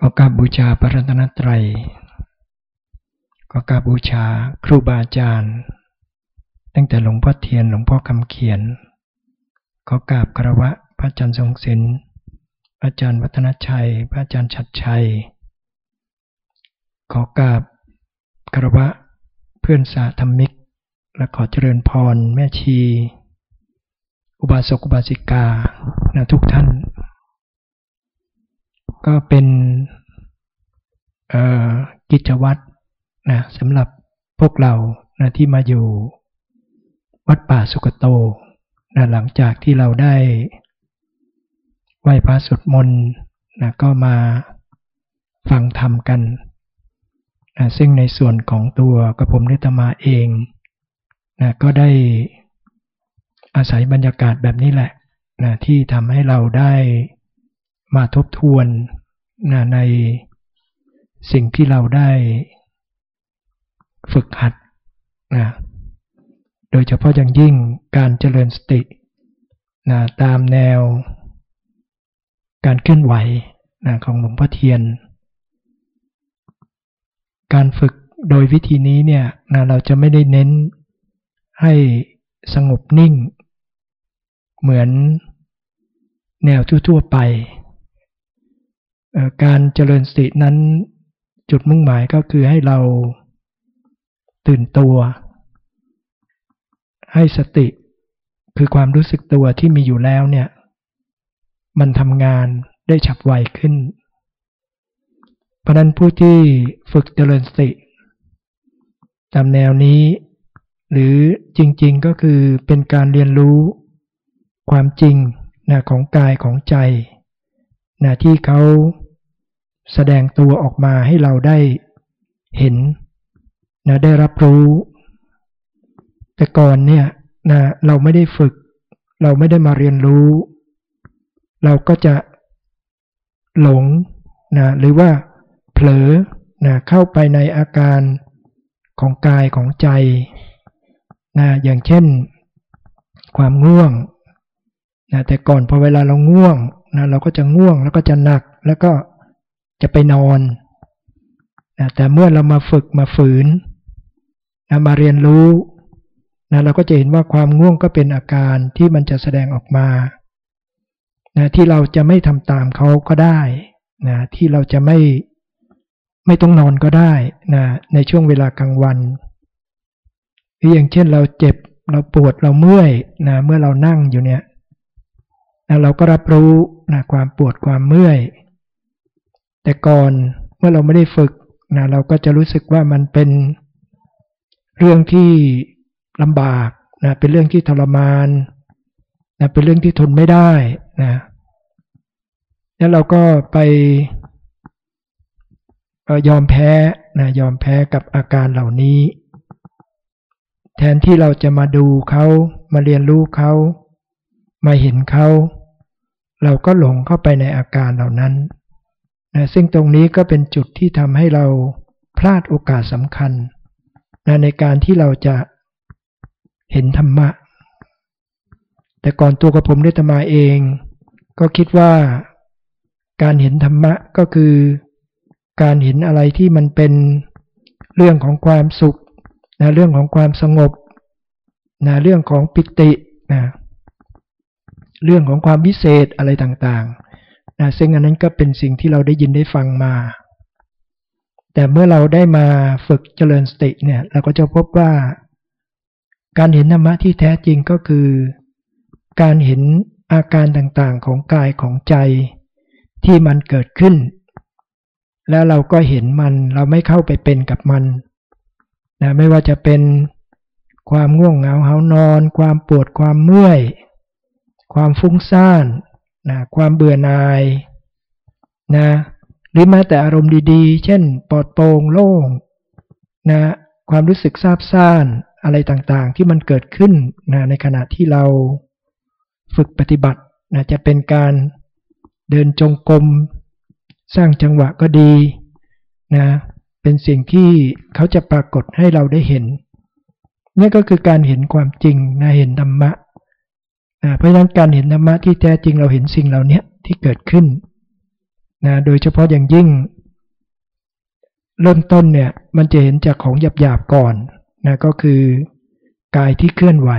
ก็กราบบูชาพระรัตนตรัย ก็กราบบูชาครูบาอาจารย์ ตั้งแต่หลวงพ่อเทียนหลวงพ่อคำเขียน ก็กราบคารวะพระอาจารย์ทรงศิลป์พระอาจารย์วัฒนชัย พระอาจารย์ชัดชัย ขอกราบคารวะเพื่อนสาธรรมิก และขอเจริญพรแม่ชี อุบาสกอุบาสิกานะทุกท่าน ก็เป็นกิจวัตรนะสำหรับพวกเรานะที่มาอยู่วัดป่าสุกโตนะหลังจากที่เราได้ไหว้พระสวดมนต์นะก็มาฟังธรรมกันนะซึ่งในส่วนของตัวกระผมนิตมาเองนะก็ได้อาศัยบรรยากาศแบบนี้แหละนะที่ทำให้เราได้ มาทบทวนนะในสิ่งที่เราได้ฝึกหัดนะโดยเฉพาะอย่างยิ่งการเจริญสตินะตามแนวการเคลื่อนไหวนะของหลวงพ่อเทียน การฝึกโดยวิธีนี้เนี่ยนะเราจะไม่ได้เน้นให้สงบนิ่ง เหมือนแนวทั่วๆไป การเจริญสตินั้นจุดมุ่งหมายก็คือให้เราตื่นตัว ให้สติคือความรู้สึกตัวที่มีอยู่แล้วเนี่ย มันทำงานได้ฉับไวขึ้น เพราะนั้นผู้ที่ฝึกเจริญสติตามแนวนี้ หรือจริงๆก็คือเป็นการเรียนรู้ความจริงนะของกายของใจ นะที่เขาแสดงตัวออกมาให้เราได้เห็นนะได้รับรู้ แต่ก่อนเนี่ยนะเราไม่ได้ฝึก เราไม่ได้มาเรียนรู้ เราก็จะหลงนะหรือว่าเผลอนะเข้าไปในอาการของกายของใจนะอย่างเช่นความง่วงนะแต่ก่อนพอเวลาเราง่วง นะเราก็จะง่วงแล้วก็จะหนักแล้วก็จะไปนอนนะแต่เมื่อเรามาฝึกมาฝืนนะมาเรียนรู้นะเราก็จะเห็นว่าความง่วงก็เป็นอาการที่มันจะแสดงออกมานะที่เราจะไม่ทำตามเขาก็ได้นะที่เราจะไม่ไม่ต้องนอนก็ได้นะในช่วงเวลากลางวันหรืออย่างเช่นเราเจ็บเราปวดเราเมื่อยนะเมื่อเรานั่งอยู่เนี่ย นะเราก็รับรู้นะความปวดความเมื่อย แต่ก่อนเมื่อเราไม่ได้ฝึกนะเราก็จะรู้สึกว่ามันเป็นเรื่องที่ลำบากนะเป็นเรื่องที่ทรมานนะเป็นเรื่องที่ทนไม่ได้นะแล้วเราก็ไปยอมแพ้นะยอมแพ้กับอาการเหล่านี้ แทนที่เราจะมาดูเขามาเรียนรู้เขามาเห็นเขา เราก็หลงเข้าไปในอาการเหล่านั้นนะซึ่งตรงนี้ก็เป็นจุดที่ทำให้เราพลาดโอกาสสำคัญนะในการที่เราจะเห็นธรรมะ แต่ก่อนตัวกับผมได้ตมาเอง ก็คิดว่าการเห็นธรรมะก็คือการเห็นอะไรที่มันเป็นเรื่องของความสุขนะเรื่องของความสงบนะเรื่องของปิตินะ เรื่องของความพิเศษอะไรต่างๆนะซึ่งอันนั้นก็เป็นสิ่งที่เราได้ยินได้ฟังมา แต่เมื่อเราได้มาฝึกเจริญสติเนี่ยเราก็จะพบว่า การเห็นธรรมะที่แท้จริงก็คือ การเห็นอาการต่างๆของกายของใจที่มันเกิดขึ้น แล้วเราก็เห็นมันเราไม่เข้าไปเป็นกับมันนะไม่ว่าจะเป็นความง่วงเหงาเหานอน ความปวดความเมื่อย ความฟุ้งซ่านนะความเบื่อหน่ายนะหรือแม้แต่อารมณ์ดีๆ เช่นปลอดโปร่งโล่งนะความรู้สึกซาบซ่านอะไรต่างๆ ที่มันเกิดขึ้นนะในขณะที่เราฝึกปฏิบัตินะจะเป็นการเดินจงกรมสร้างจังหวะก็ดีนะเป็นสิ่งที่เขาจะปรากฏให้เราได้เห็นนี่ก็คือการเห็นความจริงนะเห็นธรรมะ เพราะฉะนั้นการเห็นธรรมะที่แท้จริงเราเห็นสิ่งเหล่านี้ที่เกิดขึ้นนะโดยเฉพาะอย่างยิ่ง เริ่มต้นเนี่ยมันจะเห็นจากของหยาบๆก่อนนะก็คือกายที่เคลื่อนไหว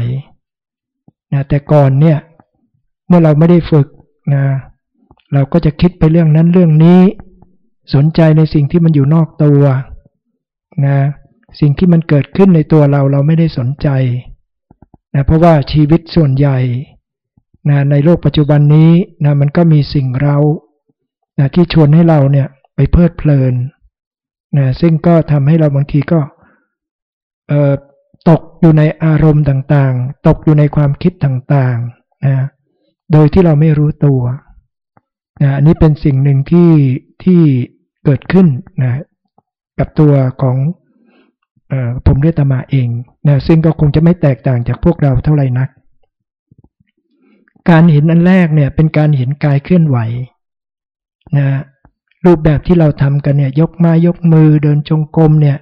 นะแต่ก่อนเนี่ยเมื่อเราไม่ได้ฝึกนะเราก็จะคิดไปเรื่องนั้นเรื่องนี้ สนใจในสิ่งที่มันอยู่นอกตัวนะสิ่งที่มันเกิดขึ้นในตัวเราเราไม่ได้สนใจ นะเพราะว่าชีวิตส่วนใหญ่นะในโลกปัจจุบันนี้นะมันก็มีสิ่งเรานะที่ชวนให้เราเนี่ยไปเพลิดเพลินนะซึ่งก็ทำให้เราบางทีก็ตกอยู่ในอารมณ์ต่างๆ ตกอยู่ในความคิดต่างๆนะโดยที่เราไม่รู้ตัวนะอันนี้เป็นสิ่งหนึ่งที่ที่เกิดขึ้นนะกับตัวของ ผมเรียตมาเองนะซึ่งก็คงจะไม่แตกต่างจากพวกเราเท่าไหร่นัก การเห็นอันแรกเนี่ยเป็นการเห็นกายเคลื่อนไหวนะรูปแบบที่เราทำกันเนี่ยยกมายกมือเดินจงกรมเนี่ย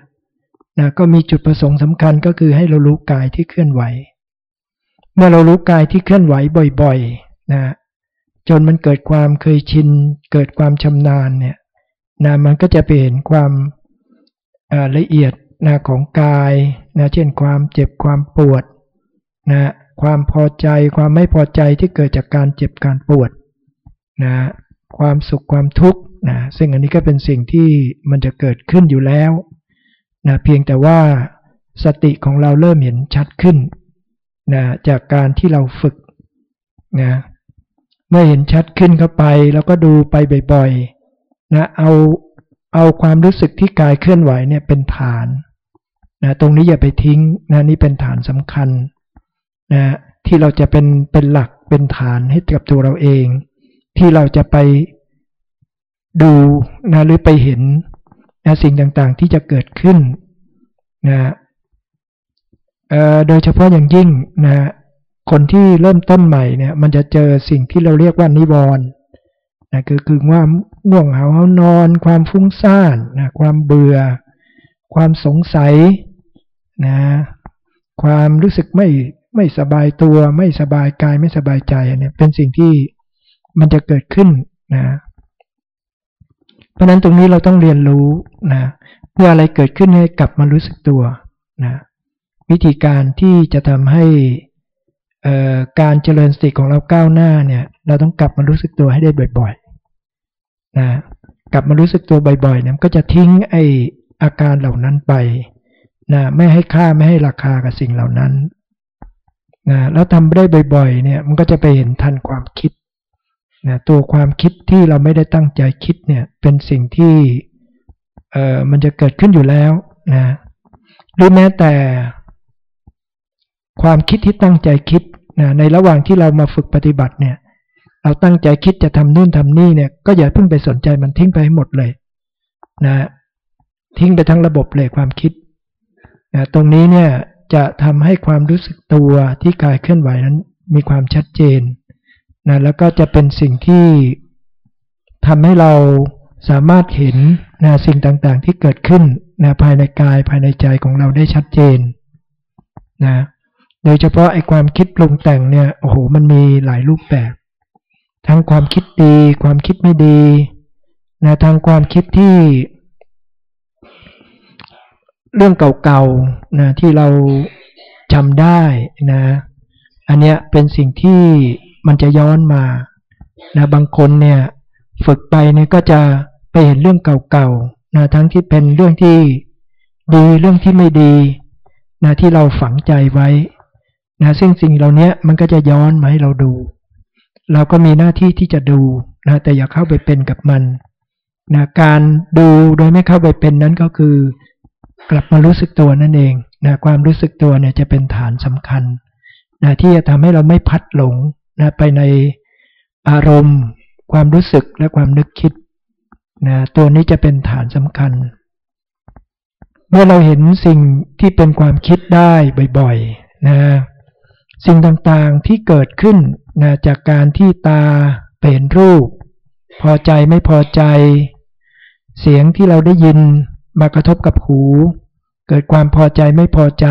นะก็มีจุดประสงค์สำคัญก็คือให้เรารู้กายที่เคลื่อนไหว เมื่อเรารู้กายที่เคลื่อนไหวบ่อยๆนะจนมันเกิดความเคยชิน เกิดความชำนาญเนี่ยนะมันก็จะเห็นความละเอียด นะของกายนะเช่นความเจ็บความปวดนะความพอใจความไม่พอใจที่เกิดจากการเจ็บการปวดนะความสุขความทุกข์นะซึ่งอันนี้ก็เป็นสิ่งที่มันจะเกิดขึ้นอยู่แล้วนะเพียงแต่ว่าสติของเราเริ่มเห็นชัดขึ้นนะจากการที่เราฝึกนะเมื่อเห็นชัดขึ้นเข้าไป แล้วก็ดูไปบ่อยๆนะเอาเอาความรู้สึกที่กายเคลื่อนไหวเนี่ยเป็นฐาน นะตรงนี้อย่าไปทิ้งนะนี่เป็นฐานสำคัญนะที่เราจะเป็นเป็นหลักเป็นฐานให้กับตัวเราเอง ที่เราจะไปดูนะหรือไปเห็นนะสิ่งต่างๆที่จะเกิดขึ้นนะโดยเฉพาะอย่างยิ่งนะคนที่เริ่มต้นใหม่เนี่ย มันจะเจอสิ่งที่เราเรียกว่านิวรณ์นะคือคือว่าง่วงเหาเานอน ความฟุ้งซ่านนะความเบื่อ ความสงสัย นะ ความรู้สึกไม่ไม่สบายตัว ไม่สบายกายไม่สบายใจเนี่ยเป็นสิ่งที่มันจะเกิดขึ้นนะ เพราะนั้นตรงนี้เราต้องเรียนรู้นะเพื่ออะไรเกิดขึ้นให้กลับมารู้สึกตัวนะวิธีการที่จะทำให้การเจริญสติของเราก้าวหน้าเนี่ย เราต้องกลับมารู้สึกตัวให้ได้บ่อยๆนะกลับมารู้สึกตัวบ่อยๆเนี่ยก็จะทิ้งไออาการเหล่านั้นไป นะไม่ให้ค่าไม่ให้ราคากับสิ่งเหล่านั้นนะแล้วทำได้บ่อยๆเนี่ยมันก็จะไปเห็นทันความคิดนะตัวความคิดที่เราไม่ได้ตั้งใจคิดเนี่ยเป็นสิ่งที่เออมันจะเกิดขึ้นอยู่แล้วนะหรือแม้แต่ความคิดที่ตั้งใจคิดนะในระหว่างที่เรามาฝึกปฏิบัติเนี่ย เราตั้งใจคิดจะทำนู่นทำนี่เนี่ย ก็อย่าเพิ่งไปสนใจมันทิ้งไปให้หมดเลย นะ ทิ้งไปทั้งระบบเลยความคิด นะตรงนี้เนี่ยจะทำให้ความรู้สึกตัวที่กายเคลื่อนไหวนั้นมีความชัดเจนนะแล้วก็จะเป็นสิ่งที่ทำให้เราสามารถเห็นนะสิ่งต่างๆที่เกิดขึ้นนะภายในกายภายในใจของเราได้ชัดเจนนะโดยเฉพาะไอ้ความคิดปรุงแต่งเนี่ยโอ้โหมันมีหลายรูปแบบ ทั้งความคิดดี ความคิดไม่ดีนะทางความคิดที่ เรื่องเก่าๆนะที่เราจำได้นะ อันเนี้ยเป็นสิ่งที่มันจะย้อนมานะบางคนเนี่ยฝึกไปเนี่ยก็จะไปเห็นเรื่องเก่าๆนะทั้งที่เป็นเรื่องที่ดีเรื่องที่ไม่ดีนะที่เราฝังใจไว้นะซึ่งสิ่งเหล่านี้มันก็จะย้อนมาให้เราดู เราก็มีหน้าที่ที่จะดูนะแต่อย่าเข้าไปเป็นกับมันนะการดูโดยไม่เข้าไปเป็นนั้นก็คือ กลับมารู้สึกตัวนั่นเองนะความรู้สึกตัวเนี่ยจะเป็นฐานสำคัญนะที่จะทำให้เราไม่พัดหลงนะไปในอารมณ์ ความรู้สึกและความนึกคิดนะตัวนี้จะเป็นฐานสำคัญ เมื่อเราเห็นสิ่งที่เป็นความคิดได้บ่อยๆนะสิ่งต่างๆที่เกิดขึ้นนะจากการที่ตาเป็นรูป พอใจไม่พอใจ เสียงที่เราได้ยิน มากระทบกับหู เกิดความพอใจไม่พอใจ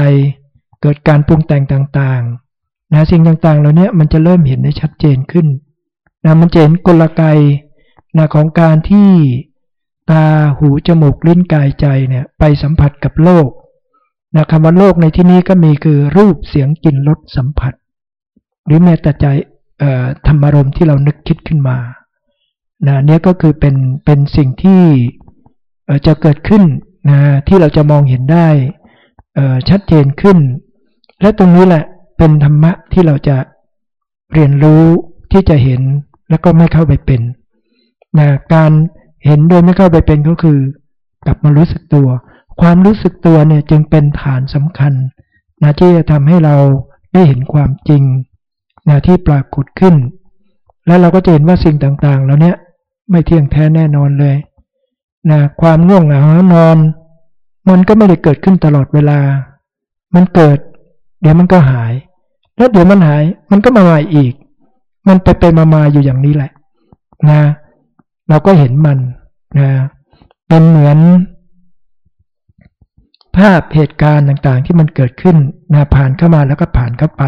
เกิดการปรุงแต่งต่างๆนะสิ่งต่างๆเหล่านี้มันจะเริ่มเห็นได้ชัดเจนขึ้นนะมันจะเห็นกลไกนะของการที่ตาหูจมูกลิ้นกายใจเนี่ยไปสัมผัสกับโลกนะคำว่าโลกในที่นี้ก็มีคือรูปเสียงกลิ่นรสสัมผัส หรือแม้แต่ใจธรรมารมที่เรานึกคิดขึ้นมานะเนี่ยก็คือเป็นเป็นสิ่งที่ จะเกิดขึ้นนะที่เราจะมองเห็นได้ชัดเจนขึ้น และตรงนี้แหละเป็นธรรมะที่เราจะเรียนรู้ที่จะเห็นแล้วก็ไม่เข้าไปเป็นนะการเห็นโดยไม่เข้าไปเป็นก็คือ กลับมารู้สึกตัว ความรู้สึกตัวเนี่ยจึงเป็นฐานสำคัญนะที่จะทำให้เราได้เห็นความจริงนะที่ปรากฏขึ้น แล้วเราก็จะเห็นว่าสิ่งต่างๆ แล้วเนี้ยไม่เที่ยงแท้แน่นอนเลย นะความง่วงเหงานอน มันก็ไม่ได้เกิดขึ้นตลอดเวลา มันเกิด เดี๋ยวมันก็หาย แล้วเดี๋ยวมันหาย มันก็มาใหม่อีก มันไปไปมามาอยู่อย่างนี้แหละ นะ เราก็เห็นมันนะเป็นเหมือน ภาพเหตุการณ์ต่างๆ ที่มันเกิดขึ้นนะผ่านเข้ามาแล้วก็ผ่านเข้าไป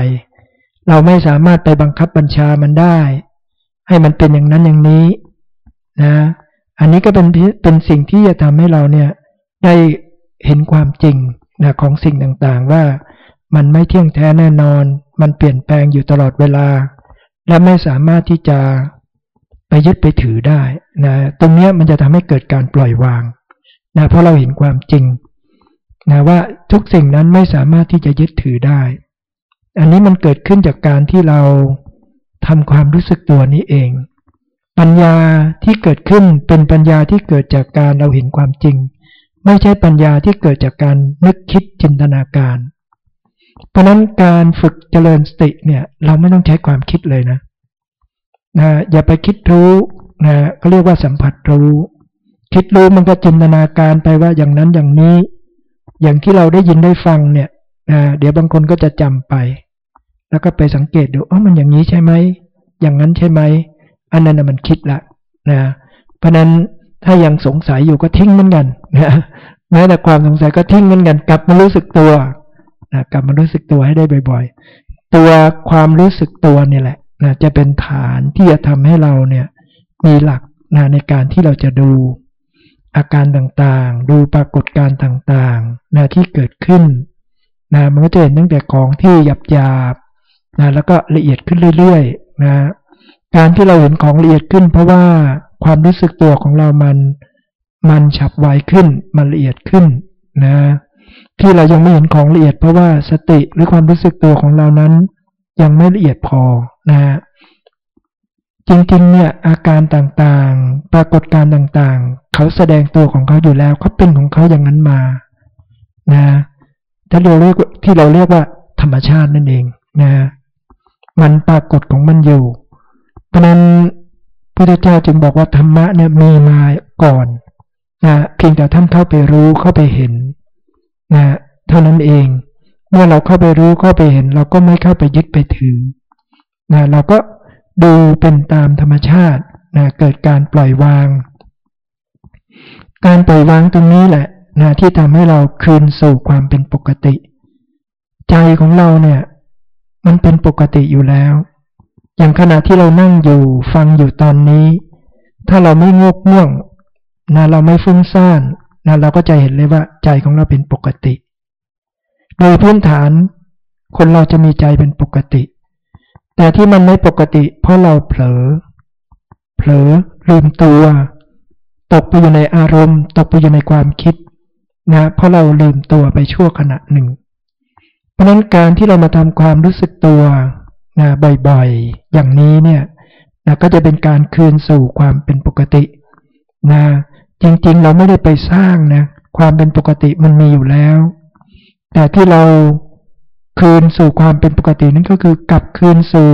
เราไม่สามารถไปบังคับบัญชามันได้ ให้มันเป็นอย่างนั้นอย่างนี้ นะ อันนี้ก็เป็นเป็นสิ่งที่จะทำให้เราเนี่ยได้เห็นความจริงนะของสิ่งต่างๆ ว่ามันไม่เที่ยงแท้แน่นอน มันเปลี่ยนแปลงอยู่ตลอดเวลา และไม่สามารถที่จะไปยึดไปถือได้นะตรงนี้มันจะทำให้เกิดการปล่อยวางนะเพราะเราเห็นความจริงนะว่าทุกสิ่งนั้นไม่สามารถที่จะยึดถือได้ อันนี้มันเกิดขึ้นจากการที่เราทำความรู้สึกตัวนี้เอง ปัญญาที่เกิดขึ้นเป็นปัญญาที่เกิดจากการเราเห็นความจริง ไม่ใช่ปัญญาที่เกิดจากการนึกคิดจินตนาการ เพราะนั้นการฝึกเจริญสติเนี่ยเราไม่ต้องใช้ความคิดเลยนะนะอย่าไปคิดรู้นะก็เรียกว่าสัมผัสรู้ คิดรู้มันก็จินตนาการไปว่าอย่างนั้นอย่างนี้ อย่างที่เราได้ยินได้ฟังเนี่ยนะเดี๋ยวบางคนก็จะจำไป แล้วก็ไปสังเกตดูอ๋อมันอย่างนี้ใช่ไหมอย่างนั้นใช่ไหม อันนั้นนะมันคิดละนะเพราะนั้นถ้ายังสงสัยอยู่ก็ทิ้งเหมือนกันนะแม้แต่ความสงสัยก็ทิ้งเหมือนกัน กลับมารู้สึกตัวนะกลับมารู้สึกตัวให้ได้บ่อย ๆ ตัวความรู้สึกตัวนี่แหละนะจะเป็นฐานที่จะทำให้เราเนี่ยมีหลักนะในการที่เราจะดูอาการต่างๆ ดูปรากฏการณ์ต่างๆนะที่เกิดขึ้นนะมันก็จะเห็นตั้งแต่ของที่หยาบๆนะแล้วก็ละเอียดขึ้นเรื่อยๆนะ การที่เราเห็นของละเอียดขึ้น เพราะว่าความรู้สึกตัวของเรามัน มันฉับไวขึ้น มันละเอียดขึ้นนะที่เรายังไม่เห็นของละเอียดเพราะว่าสติหรือความรู้สึกตัวของเรานั้น ยังไม่ละเอียดพอนะฮะจริงๆ เนี่ยอาการต่างๆ ปรากฏการต่างๆ เขาแสดงตัวของเขาอยู่แล้วเขาเป็นของเขาอย่างนั้นมานะถ้าเราเรียกที่เราเรียกว่าธรรมชาตินั่นเองนะมันปรากฏของมันอยู่ เพราะนั้นพระเจ้าจึงบอกว่าธรรมะเนี่ยมีมาก่อนนะเพียงแต่ท่านเข้าไปรู้เข้าไปเห็นนะเท่านั้นเอง เมื่อเราเข้าไปรู้เข้าไปเห็น เราก็ไม่เข้าไปยึดไปถือนะเราก็ดูเป็นตามธรรมชาตินะเกิดการปล่อยวาง การปล่อยวางตรงนี้แหละนะที่ทำให้เราคืนสู่ความเป็นปกติ ใจของเราเนี่ย มันเป็นปกติอยู่แล้ว อย่างขณะที่เรานั่งอยู่ฟังอยู่ตอนนี้ ถ้าเราไม่งกง่วงนะเราไม่ฟุ้งซ่านนะเราก็จะเห็นเลยว่าใจของเราเป็นปกติ โดยพื้นฐานคนเราจะมีใจเป็นปกติ แต่ที่มันไม่ปกติ เพราะเราเผลอ เผลอลืมตัว ตกไปอยู่ในอารมณ์ ตกไปอยู่ในความคิดนะเพราะเราลืมตัวไปชั่วขณะหนึ่ง เพราะนั้นการที่เรามาทำความรู้สึกตัว นะบ่อยๆ อย่างนี้เนี่ยนะก็จะเป็นการคืนสู่ความเป็นปกตินะจริงๆ เราไม่ได้ไปสร้างนะความเป็นปกติมันมีอยู่แล้ว แต่ที่เราคืนสู่ความเป็นปกตินั่นก็คือกลับคืนสู่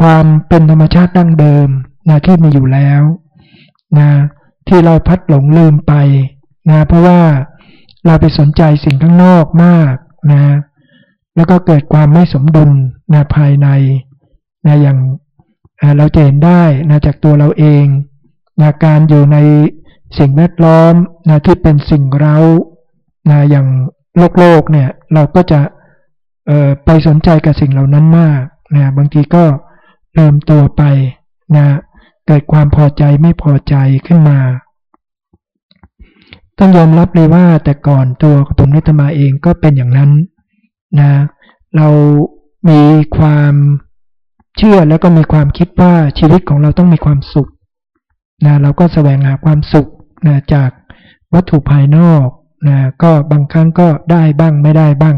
ความเป็นธรรมชาติดั้งเดิมนะที่มีอยู่แล้วนะที่เราพัดหลงลืมไปนะเพราะว่าเราไปสนใจสิ่งข้างนอกมากนะ แล้วก็เกิดความไม่สมดุลนะภายในนะอย่างเราจะเห็นได้นะจากตัวเราเองนะการอยู่ในสิ่งแวดล้อมนะที่เป็นสิ่งเรานะอย่างโลกโลกเนี่ยเราก็จะไปสนใจกับสิ่งเหล่านั้นมากนะบางทีก็ลืมตัวไปนะเกิดความพอใจไม่พอใจขึ้นมา ต้องยอมรับเลยว่าแต่ก่อนตัวผมนิตมาเองก็เป็นอย่างนั้น นะเรามีความเชื่อแล้วก็มีความคิดว่าชีวิตของเราต้องมีความสุขนะเราก็แสวงหาความสุขนะจากวัตถุภายนอกนะก็บางครั้งก็ได้บ้างไม่ได้บ้าง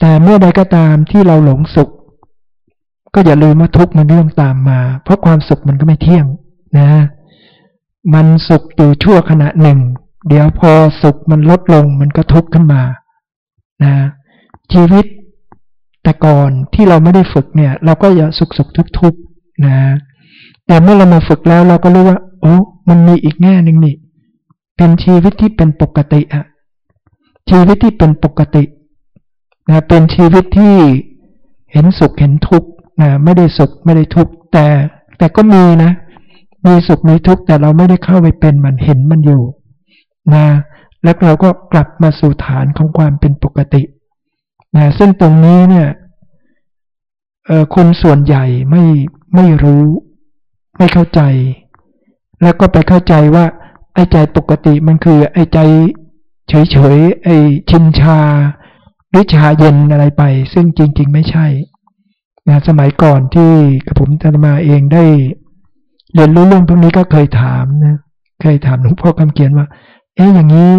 แต่เมื่อใดก็ตามที่เราหลงสุข ก็อย่าลืมว่าทุกข์มันเรื่องตามมา เพราะความสุขมันก็ไม่เที่ยงนะ มันสุขอยู่ชั่วขณะหนึ่ง เดี๋ยวพอสุขมันลดลงมันก็ทุกข์ขึ้นมา นะชีวิตแต่ก่อนที่เราไม่ได้ฝึกเนี่ย เราก็อย่าสุขสุขทุกทุกนะแต่เมื่อเรามาฝึกแล้วเราก็รู้ว่า โอ้มันมีอีกแง่หนึ่งนี่เป็นชีวิตที่เป็นปกติอะชีวิตที่เป็นปกตินะเป็นชีวิตที่เห็นสุขเห็นทุกข์นะไม่ได้สุขไม่ได้ทุกข์แต่แต่ก็มีนะ มีสุขมีทุกข์แต่เราไม่ได้เข้าไปเป็นมันเห็นมันอยู่นะ แล้วเราก็กลับมาสู่ฐานของความเป็นปกตินะซึ่งตรงนี้เนี่ยคนส่วนใหญ่ไม่ไม่รู้ ไม่เข้าใจ แล้วก็ไปเข้าใจว่า ไอ้ใจปกติมันคือ ไอ้ใจเฉยๆไอ้ชินชาหรือชาเย็นอะไรไป ซึ่งจริง ๆ ไม่ใช่นะสมัยก่อนที่กระผมธรรมาเองได้เรียนรู้เรื่องพวกนี้ก็เคยถามนะเคยถามหลวงพ่อคำเขียนว่า เอ๊ะอย่างนี้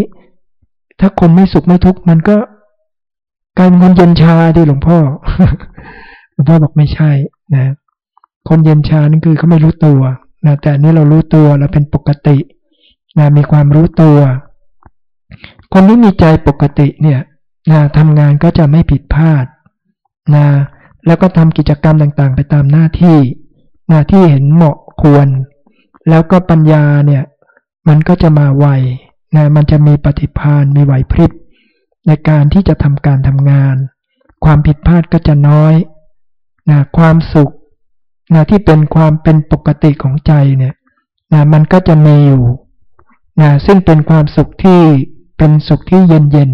ถ้าคนไม่สุขไม่ทุกข์มันก็กลายเป็นคนเย็นชาดิหลวงพ่อหลวงพ่อบอกไม่ใช่นะคนเย็นชานั่นคือเขาไม่รู้ตัวนะแต่นี่เรารู้ตัวเราเป็นปกตินะมีความรู้ตัว คนที่มีใจปกติเนี่ยนะทำงานก็จะไม่ผิดพลาดนะแล้วก็ทำกิจกรรมต่างๆ ไปตามหน้าที่หน้าที่เห็นเหมาะควร แล้วก็ปัญญาเนี่ย มันก็จะมาไว นะมันจะมีปฏิภาณมีไหวพริบในการที่จะทำการทำงาน ความผิดพลาดก็จะน้อยนะความสุขนะที่เป็นความเป็นปกติของใจเนี่ยนะมันก็จะมีอยู่นะซึ่งเป็นความสุขที่เป็นสุขที่เย็นเย็น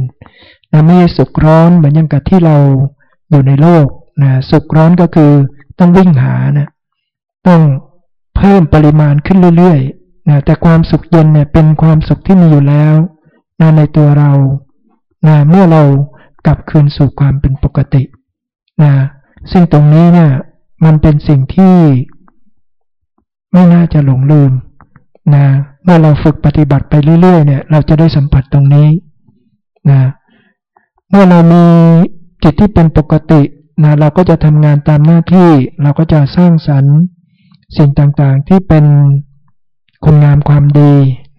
นะไม่ใช่สุขร้อนเหมือนอย่างกับที่เราอยู่ในโลกนะสุขร้อนก็คือต้องวิ่งหานะต้องเพิ่มปริมาณขึ้นเรื่อยๆ นะแต่ความสุขเย็นเนี่ยเป็นความสุขที่มีอยู่แล้วนะในตัวเรานะเมื่อเรากลับคืนสู่ความเป็นปกตินะซึ่งตรงนี้เนี่ยมันเป็นสิ่งที่ไม่น่าจะหลงลืมนะเมื่อเราฝึกปฏิบัติไปเรื่อยๆเนี่ยเราจะได้สัมผัสตรงนี้นะเมื่อเรามีจิตที่เป็นปกตินะเราก็จะทำงานตามหน้าที่ เราก็จะสร้างสรรค์สิ่งต่างๆที่เป็น คุณงามความดี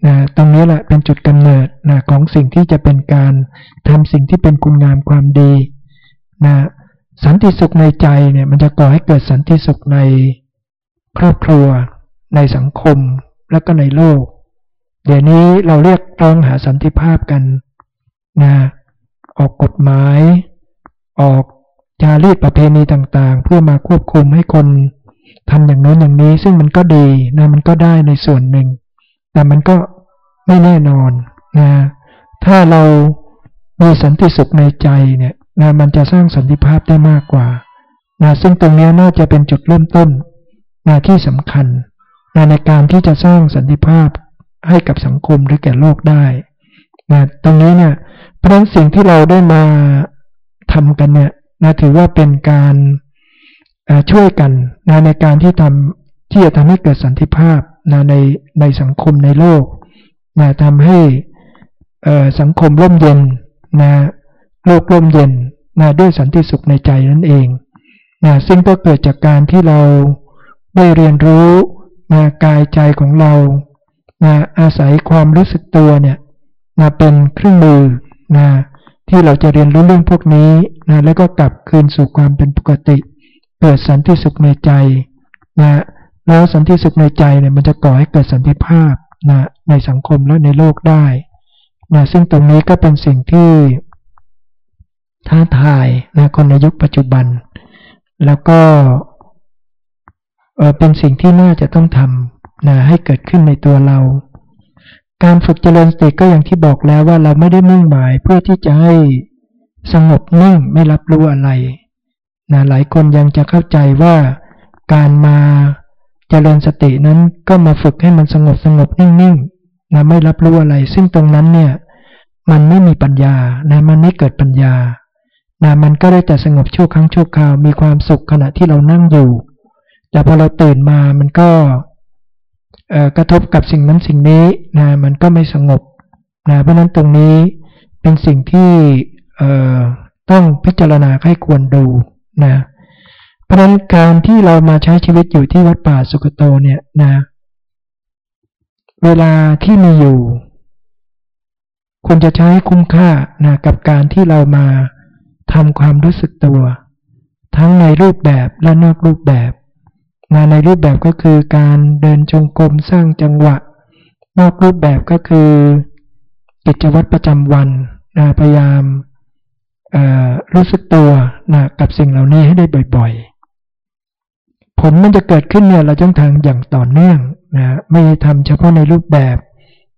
นะตรงนี้แหละเป็นจุดกำเนิดนะของสิ่งที่จะเป็นการทำสิ่งที่เป็นคุณงามความดีนะสันติสุขในใจเนี่ยมันจะก่อให้เกิดสันติสุขในครอบครัว ในสังคมและก็ในโลก เดี๋ยวนี้เราเรียกร้องหาสันติภาพกันนะออกกฎหมาย ออกจารีตประเพณีต่างๆ เพื่อมาควบคุมให้คน ทำอย่างโน้นอย่างนี้ซึ่งมันก็ดีนะมันก็ได้ในส่วนหนึ่ง แต่มันก็ไม่แน่นอนนะถ้าเรามีสันติสุขในใจเนี่ยนะมันจะสร้างสันติภาพได้มากกว่านะซึ่งตรงนี้น่าจะเป็นจุดเริ่มต้นนะที่สำคัญนะในการที่จะสร้างสันติภาพให้กับสังคมหรือแก่โลกได้นะตรงนี้เนี่ยเพราะฉะนั้นสิ่งที่เราได้มาทำกันเนี่ยนะถือว่าเป็นการ ช่วยกันนะในการที่ทำที่จะทำให้เกิดสันติภาพนะในในสังคมในโลกนะทำให้สังคมร่มเย็นนะโลกร่มเย็นนะด้วยสันติสุขในใจนั่นเองนะซึ่งก็เกิดจากการที่เราได้เรียนรู้นะกายใจของเรานะอาศัยความรู้สึกตัวเนี่ยนะเป็นเครื่องมือนะที่เราจะเรียนรู้เรื่องพวกนี้นะแล้วก็กลับคืนสู่ความเป็นปกติ เกิดสันติสุขในใจนะแล้วสันติสุขในใจเนี่ยมันจะก่อให้เกิดสันติภาพนะในสังคมและในโลกได้นะซึ่งตรงนี้ก็เป็นสิ่งที่ท้าทายนะคนในยุคปัจจุบัน แล้วก็เป็นสิ่งที่น่าจะต้องทำนะให้เกิดขึ้นในตัวเรา การฝึกเจริญสติก็อย่างที่บอกแล้วว่าเราไม่ได้มุ่งหมายเพื่อที่จะให้สงบนิ่งไม่รับรู้อะไร นะหลายคนยังจะเข้าใจว่าการมาเจริญสตินั้นก็มาฝึกให้มันสงบสงบนิ่งๆนะไม่รับรู้อะไร ซึ่งตรงนั้นเนี่ยมันไม่มีปัญญานะมันไม่เกิดปัญญานะมันก็ได้แต่สงบชั่วครั้งชั่วคราวมีความสุขขณะที่เรานั่งอยู่ แต่พอเราตื่นมามันก็กระทบกับสิ่งนั้นสิ่งนี้นะมันก็ไม่สงบนะเพราะนั้นตรงนี้เป็นสิ่งที่ต้องพิจารณาให้ควรดู นะเพราะนั้นการที่เรามาใช้ชีวิตอยู่ที่วัดป่าสุกโตเนี่ยนะเวลาที่มีอยู่ควรจะใช้คุ้มค่านะกับการที่เรามาทำความรู้สึกตัว ทั้งในรูปแบบและนอกรูปแบบนะในรูปแบบก็คือการเดินจงกรมสร้างจังหวะ นอกรูปแบบก็คือกิจวัตรประจำวันนะพยายาม รู้สึกตัวนะกับสิ่งเหล่านี้ให้ได้บ่อย ๆ ผลมันจะเกิดขึ้นเนี่ยเราต้องทำอย่างต่อเนื่องนะไม่ทำเฉพาะในรูปแบบ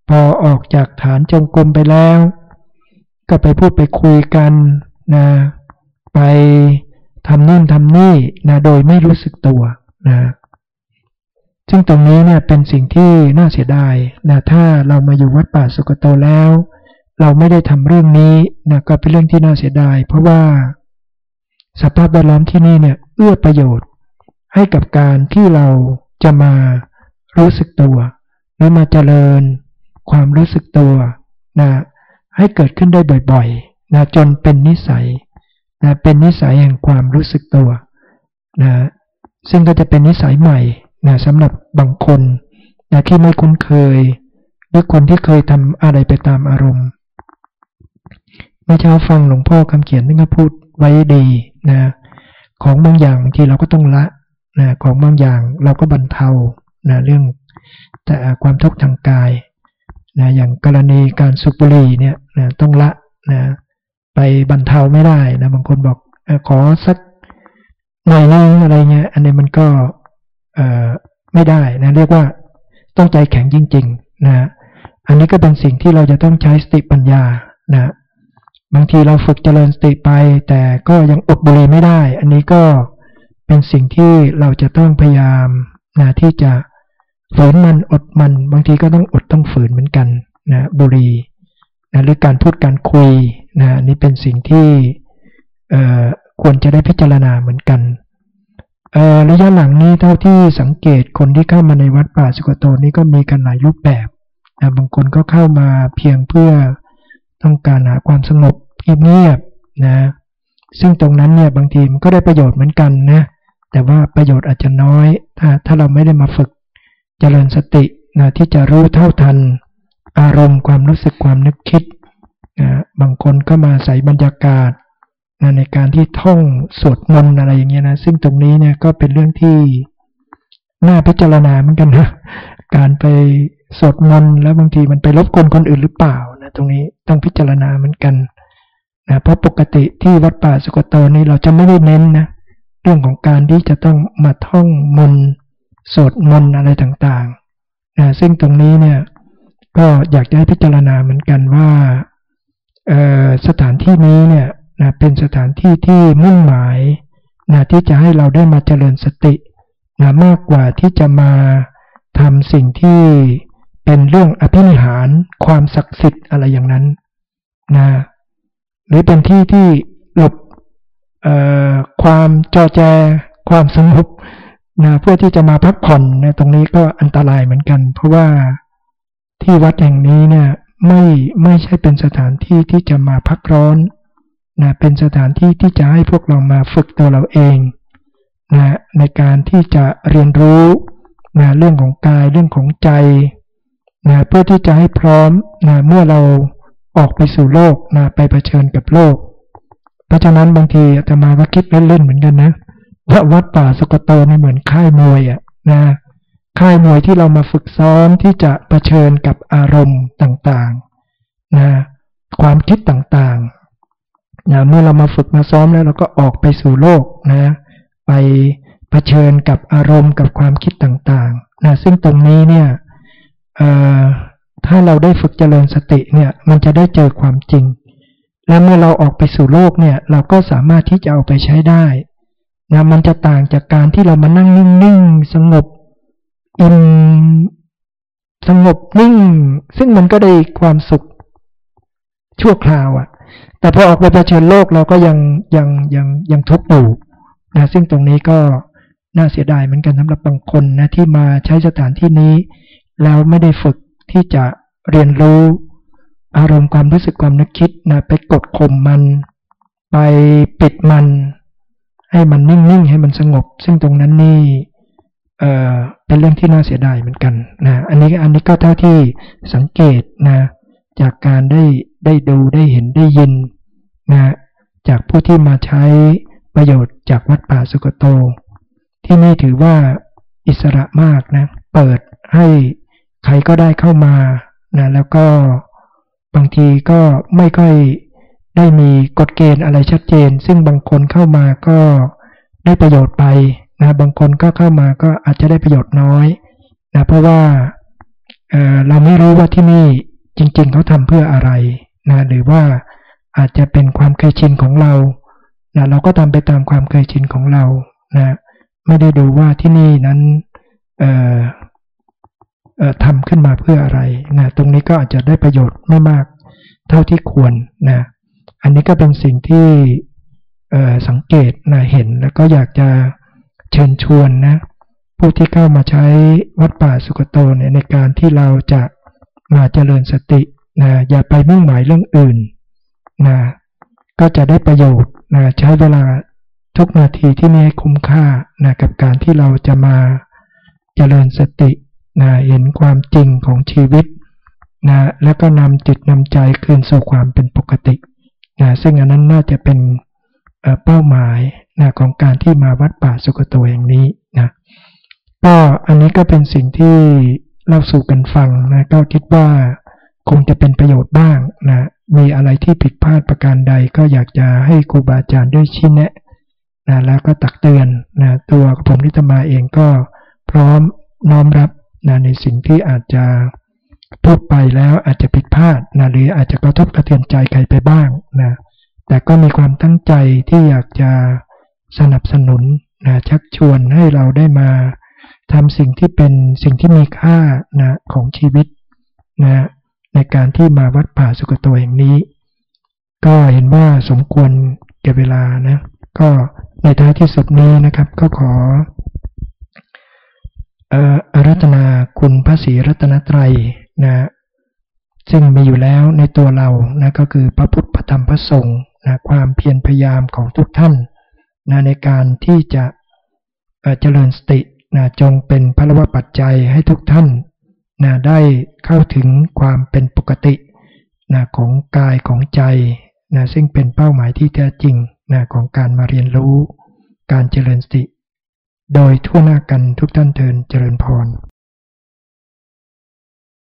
พอออกจากฐานจงกรมไปแล้ว ก็ไปพูดไปคุยกันนะไปทำนู่นทำนี่นะโดยไม่รู้สึกตัวนะซึ่งตรงนี้เนี่ยเป็นสิ่งที่น่าเสียดายนะถ้าเรามาอยู่วัดป่าสุกโตแล้ว เราไม่ได้ทำเรื่องนี้นะก็เป็นเรื่องที่น่าเสียดาย เพราะว่าสภาพแวดล้อมที่นี่เนี่ยเอื้อประโยชน์ให้กับการที่เราจะมารู้สึกตัว หรือมาเจริญความรู้สึกตัวนะให้เกิดขึ้นได้บ่อยๆนะจนเป็นนิสัยนะเป็นนิสัยแห่งความรู้สึกตัวนะซึ่งก็จะเป็นนิสัยใหม่นะสำหรับบางคนนะที่ไม่คุ้นเคย หรือคนที่เคยทำอะไรไปตามอารมณ์ มื่อเช้าฟังหลวงพ่อคำเขียนท่านก็พูดไว้ดีนะ ของบางอย่างบางทีเราก็ต้องละนะของบางอย่างเราก็บรรเทานะเรื่องแต่ความทุกข์ทางกายนะอย่างกรณีการสุบุรีเนี่ยนะต้องละนะไปบรรเทาไม่ได้นะบางคนบอกขอสักหน่อยนึงอะไรเงี้ย อันนี้มันก็ไม่ได้นะเรียกว่าต้องใจแข็งจริง ๆ นะ อันนี้ก็เป็นสิ่งที่เราจะต้องใช้สติปัญญานะ บางทีเราฝึกเจริญสติไป แต่ก็ยังอดบุหรี่ไม่ได้ อันนี้ก็เป็นสิ่งที่เราจะต้องพยายามนะที่จะฝืนมันอดมัน บางทีก็ต้องอดต้องฝืนเหมือนกันนะบุหรี่นะหรือการพูดการคุยนะนี่เป็นสิ่งที่ควรจะได้พิจารณาเหมือนกันระยะหลังนี้เท่าที่สังเกตคนที่เข้ามาในวัดป่าสุกโตนี้ก็มีกันหลายรูปแบบนะบางคนก็เข้ามาเพียงเพื่อ ต้องการหาความสงบเงียบๆนะซึ่งตรงนั้นเนี่ยบางทีมันก็ได้ประโยชน์เหมือนกันนะแต่ว่าประโยชน์อาจจะน้อย ถ้าถ้าเราไม่ได้มาฝึกเจริญสตินะที่จะรู้เท่าทัน อารมณ์ความรู้สึกความนึกคิดนะบางคนก็มาใส่บรรยากาศนะในการที่ท่องสวดมนต์อะไรอย่างเงี้ยนะซึ่งตรงนี้เนี่ยก็เป็นเรื่องที่น่าพิจารณาเหมือนกันนะการไปสวดมนต์แล้วบางทีมันไปรบกวนคนอื่นหรือเปล่า ตรงนี้ต้องพิจารณาเหมือนกันนะเพราะปกติที่วัดป่าสุกโตนี้เราจะไม่ได้เน้นนะเรื่องของการที่จะต้องมาท่องมนต์สวดมนต์อะไรต่างๆนะซึ่งตรงนี้เนี่ยก็อยากจะให้พิจารณาเหมือนกันว่าสถานที่นี้เนี่ยนะเป็นสถานที่ที่มุ่งหมายนะที่จะให้เราได้มาเจริญสตินะมากกว่าที่จะมาทำสิ่งที่ เป็นเรื่องอภินิหาร ความศักดิ์สิทธิ์อะไรอย่างนั้นนะหรือเป็นที่ที่หลบความจอแจ ความสงบนะเพื่อที่จะมาพักผ่อนนะตรงนี้ก็อันตรายเหมือนกัน เพราะว่าที่วัดแห่งนี้เนี่ยไม่ไม่ใช่เป็นสถานที่ที่จะมาพักร้อนนะเป็นสถานที่ที่จะให้พวกเรามาฝึกตัวเราเองนะในการที่จะเรียนรู้นะเรื่องของกายเรื่องของใจ นะเพื่อที่จะให้พร้อมนะเมื่อเราออกไปสู่โลกนะไปเผชิญกับโลก เพราะฉะนั้นบางทีอาตมาก็คิดเล่นๆเหมือนกันนะว่าวัดป่าสกโตนี่เหมือนค่ายมวยอะนะค่ายมวยที่เรามาฝึกซ้อมที่จะะเผชิญกับอารมณ์ต่างๆนะความคิดต่างๆนะเมื่อเรามาฝึกมาซ้อมแล้วเราก็ออกไปสู่โลกนะไปเผชิญกับอารมณ์กับความคิดต่างๆนะซึ่งตรงนี้เนี่ย ถ้าเราได้ฝึกเจริญสติเนี่ยมันจะได้เจอความจริง และเมื่อเราออกไปสู่โลกเนี่ยเราก็สามารถที่จะเอาไปใช้ได้นะมันจะต่างจากการที่เรามานั่งนิ่งๆสงบอิ่มสงบนิ่ง ซึ่งมันก็ได้ความสุขชั่วคราวอะ่ะ แต่พอออกไปเผชิญโลกเราก็ยังยังยังยังทุกข์อยู่นะซึ่งตรงนี้ก็น่าเสียดายเหมือนกันสำหรับบางคนนะที่มาใช้สถานที่นี้ แล้วไม่ได้ฝึกที่จะเรียนรู้อารมณ์ความรู้สึกความนึกคิดนะไปกดข่มมัน ไปปิดมัน ให้มันนิ่งๆให้มันสงบ ซึ่งตรงนั้นนี่เอ่อเป็นเรื่องที่น่าเสียดายเหมือนกันนะอันนี้อันนี้ก็เท่าที่สังเกตนะจากการได้ได้ดูได้เห็นได้ยินนะจากผู้ที่มาใช้ประโยชน์จากวัดป่าสุกโต ที่นี่ถือว่าอิสระมากนะเปิดให้ ใครก็ได้เข้ามานะแล้วก็บางทีก็ไม่ค่อยได้มีกฎเกณฑ์อะไรชัดเจน ซึ่งบางคนเข้ามาก็ได้ประโยชน์ไปนะบางคนก็เข้ามาก็อาจจะได้ประโยชน์น้อยนะเพราะว่าเเราไม่รู้ว่าที่นี่จริงๆเขาทำเพื่ออะไรนะหรือว่าอาจจะเป็นความเคยชินของเรานะเราก็ทำไปตามความเคยชินของเรานะไม่ได้ดูว่าที่นี่นั้นเทำขึ้นมาเพื่ออะไรนะตรงนี้ก็อาจจะได้ประโยชน์ไม่มากเท่าที่ควรนะอันนี้ก็เป็นสิ่งที่สังเกตนะเห็นแล้วก็อยากจะเชิญชวนนะผู้ที่เข้ามาใช้วัดป่าสุกโตเนี่ยในการที่เราจะมาเจริญสตินะอย่าไปมุ่งหมายเรื่องอื่นนะก็จะได้ประโยชน์นะใช้เวลาทุกนาทีที่มีให้คุ้มค่านะกับการที่เราจะมาเจริญสติ นะเห็นความจริงของชีวิตนะแล้วก็นำจิตนำใจคืนสู่ความเป็นปกตินะซึ่งอันนั้นน่าจะเป็นเป้าหมายนะของการที่มาวัดป่าสุกโตแห่งนี้นะก็อันนี้ก็เป็นสิ่งที่เล่าสู่กันฟังนะก็คิดว่าคงจะเป็นประโยชน์บ้างนะมีอะไรที่ผิดพลาดประการใดก็อยากจะให้ครูบาอาจารย์ด้วยชี้แนะนะแล้วก็ตักเตือนนะตัวผมนิตมาเองก็พร้อมน้อมรับ นะในสิ่งที่อาจจะพูดไปแล้วอาจจะผิดพลาดนะหรืออาจจะกระทบกระเทือนใจใครไปบ้างนะแต่ก็มีความตั้งใจที่อยากจะสนับสนุนนะชักชวนให้เราได้มาทำสิ่งที่เป็นสิ่งที่มีค่านะของชีวิตนะในการที่มาวัดป่าสุกโตแห่งนี้ ก็เห็นว่าสมควรเก็บเวลานะก็ในท้ายที่สุดนี้นะครับก็ขอ อารัตนาคุณพระศรีรัตนตรัยนะซึ่งมีอยู่แล้วในตัวเรานะก็คือพระพุทธพระธรรมพระสงฆ์นะความเพียรพยายามของทุกท่านนะในการที่จะเจริญสตินะจงเป็นพระวปัจจัยให้ทุกท่านนะได้เข้าถึงความเป็นปกตินะของกายของใจนะซึ่งเป็นเป้าหมายที่แท้จริงนะของการมาเรียนรู้ การเจริญสติ โดยทั่วหน้ากันทุกท่านเทินเจริญพร